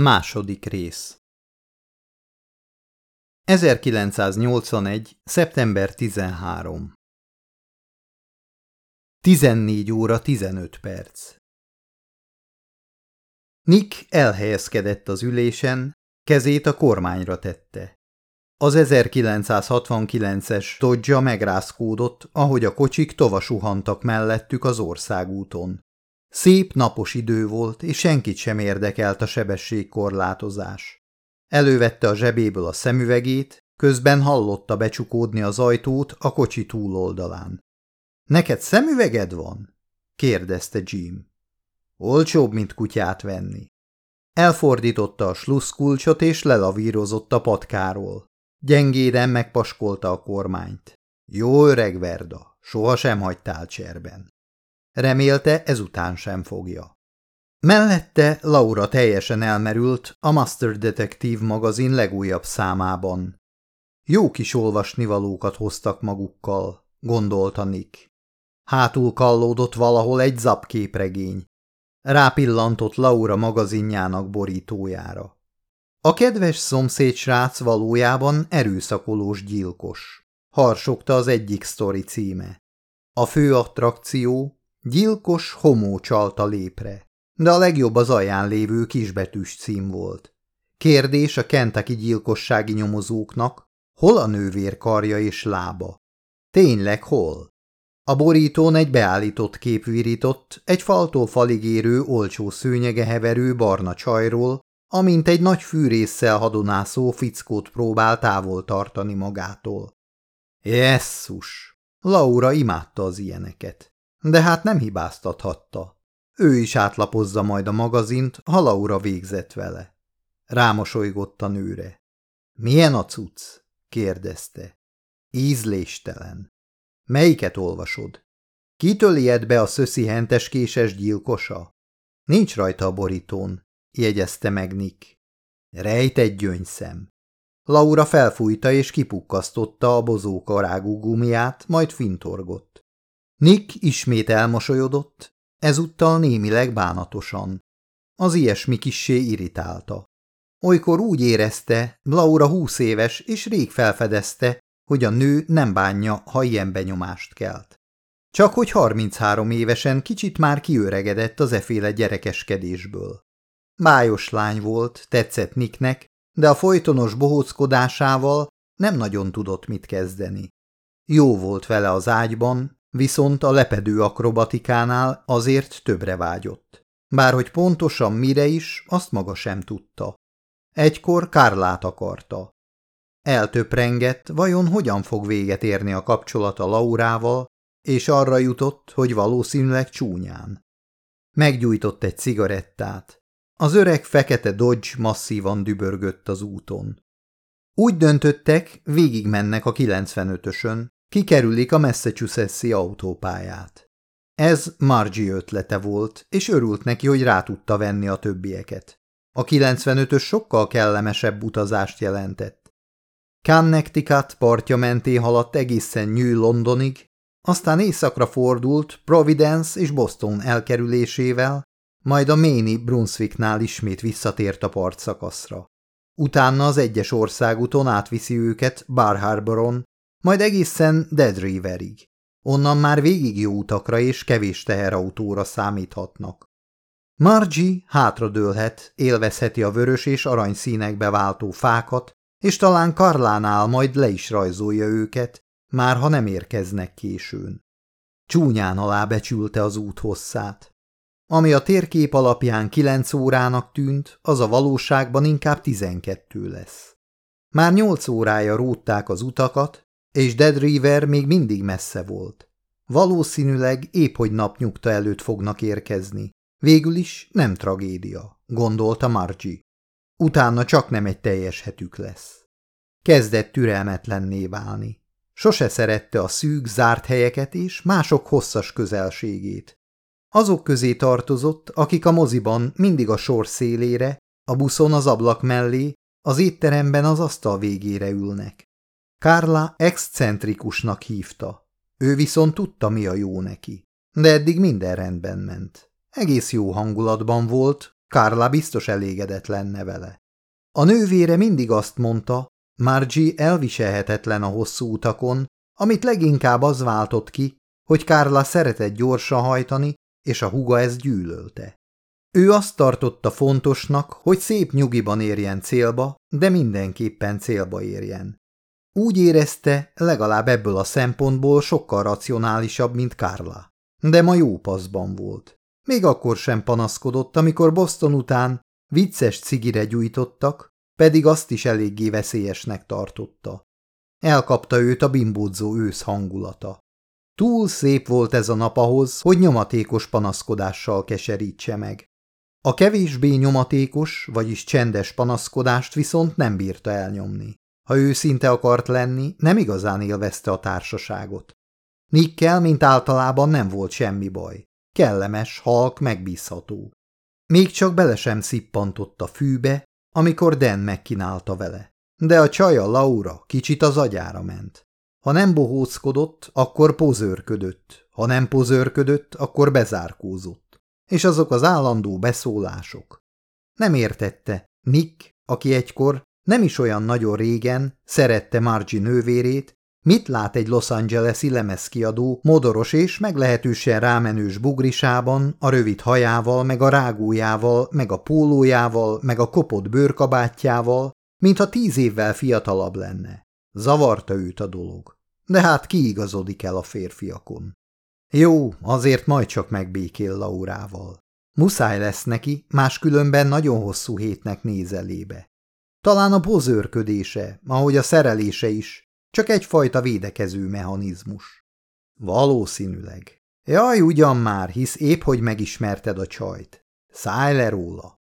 Második rész 1981. szeptember 13 14 óra 15 perc Nick elhelyezkedett az ülésen, kezét a kormányra tette. Az 1969-es Dodge megrázkódott, ahogy a kocsik tovasuhantak mellettük az országúton. Szép napos idő volt, és senkit sem érdekelt a sebességkorlátozás. Elővette a zsebéből a szemüvegét, közben hallotta becsukódni az ajtót a kocsi túloldalán. – Neked szemüveged van? – kérdezte Jim. – Olcsóbb, mint kutyát venni. Elfordította a sluszkulcsot, és lelavírozott a patkáról. Gyengéden megpaskolta a kormányt. Jó öreg Verda, soha sem hagytál cserben. Remélte, ezután sem fogja. Mellette Laura teljesen elmerült a Master Detective magazin legújabb számában. Jó kis olvasnivalókat hoztak magukkal, gondolta Nick. Hátul kallódott valahol egy zapképregény. Rápillantott Laura magazinjának borítójára. A kedves szomszéd srác valójában erőszakolós gyilkos. Harsogta az egyik sztori címe. A fő attrakció Gyilkos homó csalta lépre, de a legjobb az alján lévő kisbetűs cím volt. Kérdés a kentaki gyilkossági nyomozóknak, hol a nővér karja és lába? Tényleg hol? A borítón egy beállított kép virított, egy faltól falig érő, olcsó szőnyege heverő barna csajról, amint egy nagy fűrészsel hadonászó fickót próbál távol tartani magától. Jesszus! Laura imádta az ilyeneket. De hát nem hibáztathatta. Ő is átlapozza majd a magazint, ha Laura végzett vele. Rámosolygott a nőre. Milyen a cucc? kérdezte. Ízléstelen. Melyiket olvasod? Kitől ijed be a szöszi hentes késes gyilkosa? Nincs rajta a borítón, jegyezte meg Nick. Egy gyöngyszem. Laura felfújta és kipukkasztotta a bozókarágú gumiát, majd fintorgott. Nick ismét elmosolyodott, ezúttal némileg bánatosan. Az ilyesmi kissé irritálta. Olykor úgy érezte, Laura húsz éves, és rég felfedezte, hogy a nő nem bánja, ha ilyen benyomást kelt. Csak hogy 33 évesen kicsit már kiöregedett az eféle gyerekeskedésből. Bájos lány volt, tetszett Nicknek, de a folytonos bohóckodásával nem nagyon tudott mit kezdeni. Jó volt vele az ágyban, viszont a lepedő akrobatikánál azért többre vágyott. Bárhogy pontosan mire is, azt maga sem tudta. Egykor Kárlát akarta. Eltöprengett, vajon hogyan fog véget érni a kapcsolata Laurával, és arra jutott, hogy valószínűleg csúnyán. Meggyújtott egy cigarettát. Az öreg fekete Dodge masszívan dübörgött az úton. Úgy döntöttek, végigmennek a 95-ösön, Kikerülik a Massachusetts-i autópályát. Ez Margie ötlete volt, és örült neki, hogy rá tudta venni a többieket. A 95-ös sokkal kellemesebb utazást jelentett. Connecticut partja menté haladt egészen New Londonig, aztán északra fordult Providence és Boston elkerülésével, majd a Maine Brunswicknál ismét visszatért a partszakaszra. Utána az egyes országúton átviszi őket Bar Harboron, majd egészen Dead Riverig. Onnan már végig jó utakra és kevés teherautóra számíthatnak. Margie hátradőlhet, élvezheti a vörös és arany színekbe váltó fákat, és talán Karlánál majd le is rajzolja őket, már ha nem érkeznek későn. Csúnyán alábecsülte az út hosszát. Ami a térkép alapján kilenc órának tűnt, az a valóságban inkább tizenkettő lesz. Már nyolc órája rótták az utakat, és Dead River még mindig messze volt. Valószínűleg épp hogy napnyugta előtt fognak érkezni. Végül is nem tragédia, gondolta Margie. Utána csak nem egy teljes hetük lesz. Kezdett türelmetlenné válni. Sose szerette a szűk, zárt helyeket és mások hosszas közelségét. Azok közé tartozott, akik a moziban mindig a sor szélére, a buszon az ablak mellé, az étteremben az asztal végére ülnek. Kárla excentrikusnak hívta. Ő viszont tudta, mi a jó neki. De eddig minden rendben ment. Egész jó hangulatban volt, Carla biztos elégedett lenne vele. A nővére mindig azt mondta, Margie elviselhetetlen a hosszú utakon, amit leginkább az váltott ki, hogy Carla szeretett gyorsan hajtani, és a huga ezt gyűlölte. Ő azt tartotta fontosnak, hogy szép nyugiban érjen célba, de mindenképpen célba érjen. Úgy érezte, legalább ebből a szempontból sokkal racionálisabb, mint Carla. De ma jó paszban volt. Még akkor sem panaszkodott, amikor Boston után vicces cigire gyújtottak, pedig azt is eléggé veszélyesnek tartotta. Elkapta őt a bimbódzó ősz hangulata. Túl szép volt ez a nap ahhoz, hogy nyomatékos panaszkodással keserítse meg. A kevésbé nyomatékos, vagyis csendes panaszkodást viszont nem bírta elnyomni. Ha őszinte akart lenni, nem igazán élvezte a társaságot. Nikkel, mint általában nem volt semmi baj. Kellemes, halk, megbízható. Még csak bele sem szippantott a fűbe, amikor Den megkínálta vele. De a csaja Laura kicsit az agyára ment. Ha nem bohóckodott, akkor pozőrködött, ha nem pozőrködött, akkor bezárkózott. És azok az állandó beszólások. Nem értette, Nick, aki egykor, nem is olyan nagyon régen, szerette Margie nővérét, mit lát egy Los Angeles-i lemezkiadó, modoros és meglehetősen rámenős bugrisában, a rövid hajával, meg a rágójával, meg a pólójával, meg a kopott bőrkabátjával, mintha tíz évvel fiatalabb lenne. Zavarta őt a dolog. De hát kiigazodik el a férfiakon. Jó, azért majd csak megbékél Laurával. Muszáj lesz neki, máskülönben nagyon hosszú hétnek néz elébe. Talán a pozőrködése, ahogy a szerelése is, csak egyfajta védekező mechanizmus. Valószínűleg. Jaj, ugyan már, hisz épp, hogy megismerted a csajt. Szállj le róla.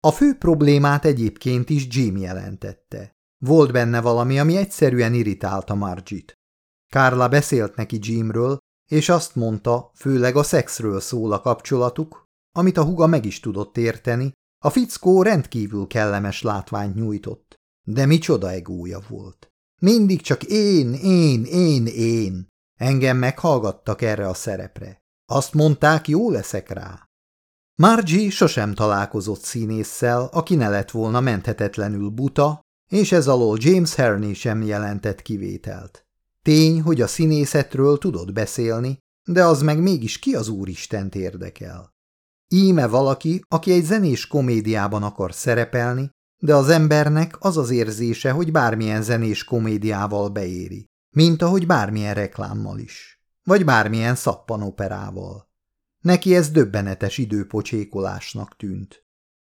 A fő problémát egyébként is Jim jelentette. Volt benne valami, ami egyszerűen irritálta Margit. Kárla beszélt neki Jimről, és azt mondta, főleg a szexről szól a kapcsolatuk, amit a huga meg is tudott érteni, a fickó rendkívül kellemes látványt nyújtott. De micsoda egója volt. Mindig csak én, én, én, én. Engem meghallgattak erre a szerepre. Azt mondták, jó leszek rá. Margie sosem találkozott színésszel, aki ne lett volna menthetetlenül buta, és ez alól James Herney sem jelentett kivételt. Tény, hogy a színészetről tudott beszélni, de az meg mégis ki az úristent érdekel. Íme valaki, aki egy zenés komédiában akar szerepelni, de az embernek az az érzése, hogy bármilyen zenés komédiával beéri, mint ahogy bármilyen reklámmal is, vagy bármilyen szappanoperával. Neki ez döbbenetes időpocsékolásnak tűnt.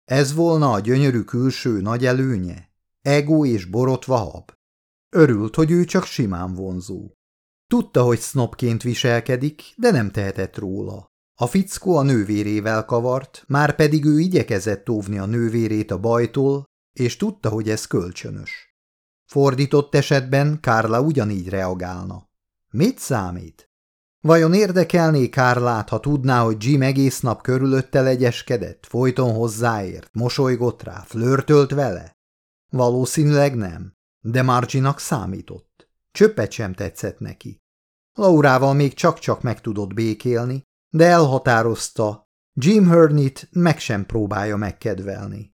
Ez volna a gyönyörű külső nagy előnye? Ego és borotva hab? Örült, hogy ő csak simán vonzó. Tudta, hogy sznopként viselkedik, de nem tehetett róla. A fickó a nővérével kavart, már pedig ő igyekezett óvni a nővérét a bajtól, és tudta, hogy ez kölcsönös. Fordított esetben Kárla ugyanígy reagálna. Mit számít? Vajon érdekelné Kárlát, ha tudná, hogy Jim egész nap körülötte legyeskedett, folyton hozzáért, mosolygott rá, flörtölt vele? Valószínűleg nem, de Marginak számított. Csöppet sem tetszett neki. Laurával még csak-csak meg tudott békélni, de elhatározta, Jim Hurnit meg sem próbálja megkedvelni.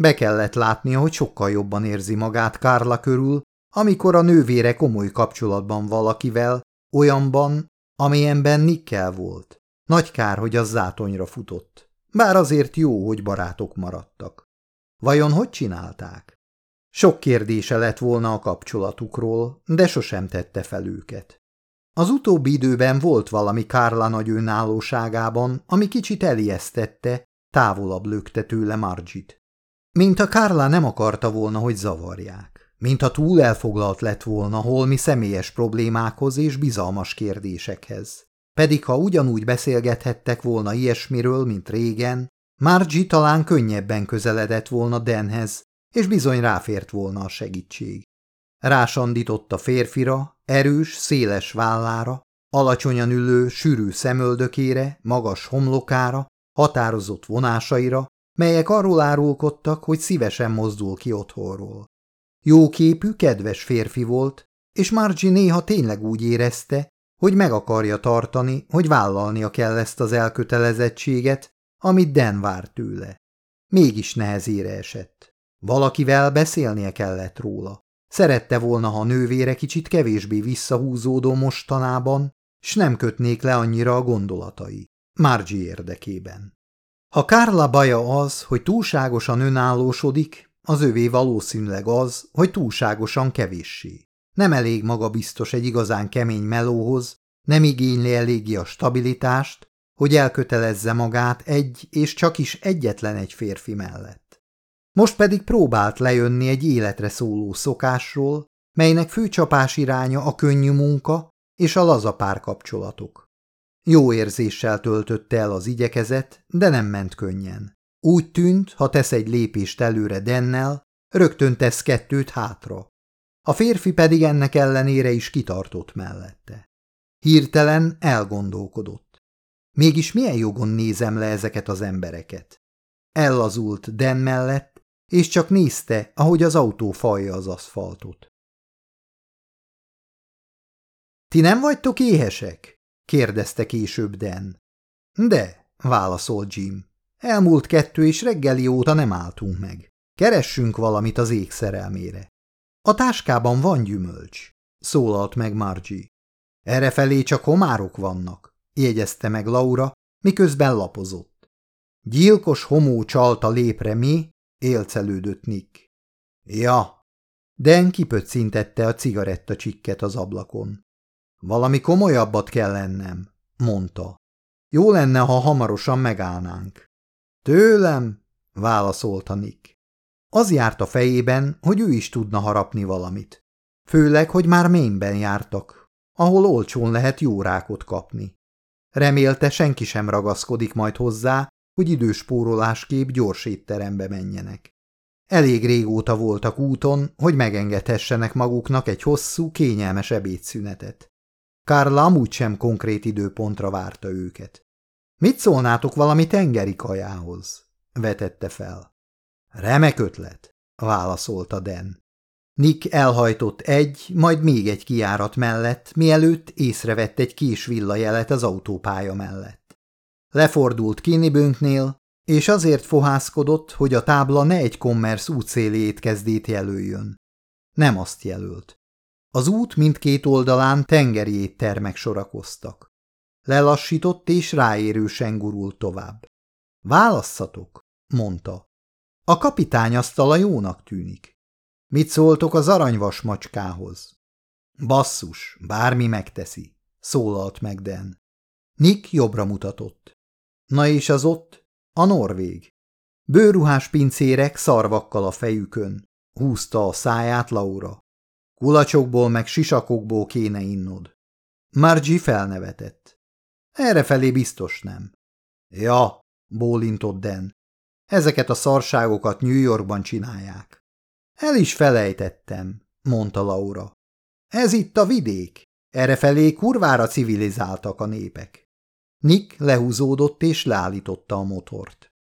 Be kellett látnia, hogy sokkal jobban érzi magát Kárla körül, amikor a nővére komoly kapcsolatban valakivel, olyanban, amilyenben Nikkel volt. Nagy kár, hogy az zátonyra futott. Bár azért jó, hogy barátok maradtak. Vajon hogy csinálták? Sok kérdése lett volna a kapcsolatukról, de sosem tette fel őket. Az utóbbi időben volt valami Kárla nagy önállóságában, ami kicsit elijesztette, távolabb lökte tőle Margit. Mint a Kárla nem akarta volna, hogy zavarják. Mintha túl elfoglalt lett volna holmi személyes problémákhoz és bizalmas kérdésekhez. Pedig ha ugyanúgy beszélgethettek volna ilyesmiről, mint régen, Margie talán könnyebben közeledett volna Denhez, és bizony ráfért volna a segítség. Rásandított a férfira, erős, széles vállára, alacsonyan ülő, sűrű szemöldökére, magas homlokára, határozott vonásaira, melyek arról árulkodtak, hogy szívesen mozdul ki otthonról. Jóképű, kedves férfi volt, és Margie néha tényleg úgy érezte, hogy meg akarja tartani, hogy vállalnia kell ezt az elkötelezettséget, amit Den vár tőle. mégis nehezére esett. Valakivel beszélnie kellett róla. Szerette volna, ha nővére kicsit kevésbé visszahúzódó mostanában, s nem kötnék le annyira a gondolatai. Margie érdekében. Ha Kárla baja az, hogy túlságosan önállósodik, az övé valószínűleg az, hogy túlságosan kevéssé. Nem elég magabiztos egy igazán kemény melóhoz, nem igényli eléggé a stabilitást, hogy elkötelezze magát egy és csak is egyetlen egy férfi mellett. Most pedig próbált lejönni egy életre szóló szokásról, melynek főcsapás iránya a könnyű munka és a laza párkapcsolatok. Jó érzéssel töltötte el az igyekezet, de nem ment könnyen. Úgy tűnt, ha tesz egy lépést előre Dennel, rögtön tesz kettőt hátra. A férfi pedig ennek ellenére is kitartott mellette. Hirtelen elgondolkodott. Mégis milyen jogon nézem le ezeket az embereket? Ellazult Den mellett, és csak nézte, ahogy az autó falja az aszfaltot. Ti nem vagytok éhesek? kérdezte később Den. De, válaszolt Jim. Elmúlt kettő és reggeli óta nem álltunk meg. Keressünk valamit az ég szerelmére. A táskában van gyümölcs, szólalt meg Margie. Errefelé csak homárok vannak, jegyezte meg Laura, miközben lapozott. Gyilkos homó csalta lépre mi, élcelődött Nick. Ja, Den kipöccintette a cigaretta csikket az ablakon. Valami komolyabbat kell lennem, mondta. Jó lenne, ha hamarosan megállnánk. Tőlem, válaszolta Nick. Az járt a fejében, hogy ő is tudna harapni valamit. Főleg, hogy már mélyben jártak, ahol olcsón lehet jó rákot kapni. Remélte, senki sem ragaszkodik majd hozzá, hogy időspórolásképp gyors étterembe menjenek. Elég régóta voltak úton, hogy megengedhessenek maguknak egy hosszú, kényelmes ebédszünetet. Kárla amúgy sem konkrét időpontra várta őket. Mit szólnátok valami tengeri kajához? vetette fel. Remek ötlet, válaszolta Den. Nick elhajtott egy, majd még egy kiárat mellett, mielőtt észrevett egy kis villajelet az autópálya mellett. Lefordult Kinnibönknél, és azért fohászkodott, hogy a tábla ne egy kommersz útszéli étkezdét jelöljön. Nem azt jelölt. Az út mindkét oldalán tengeri éttermek sorakoztak. Lelassított és ráérősen gurult tovább. Válasszatok, mondta. A kapitány asztala jónak tűnik. Mit szóltok az aranyvas macskához? Basszus, bármi megteszi, szólalt meg Den. Nick jobbra mutatott. Na és az ott? A norvég. Bőruhás pincérek szarvakkal a fejükön. Húzta a száját Laura. Kulacsokból meg sisakokból kéne innod. Margie felnevetett. Errefelé biztos nem. Ja, bólintott Den. Ezeket a szarságokat New Yorkban csinálják. El is felejtettem, mondta Laura. Ez itt a vidék. Errefelé kurvára civilizáltak a népek. Nick lehúzódott és leállította a motort.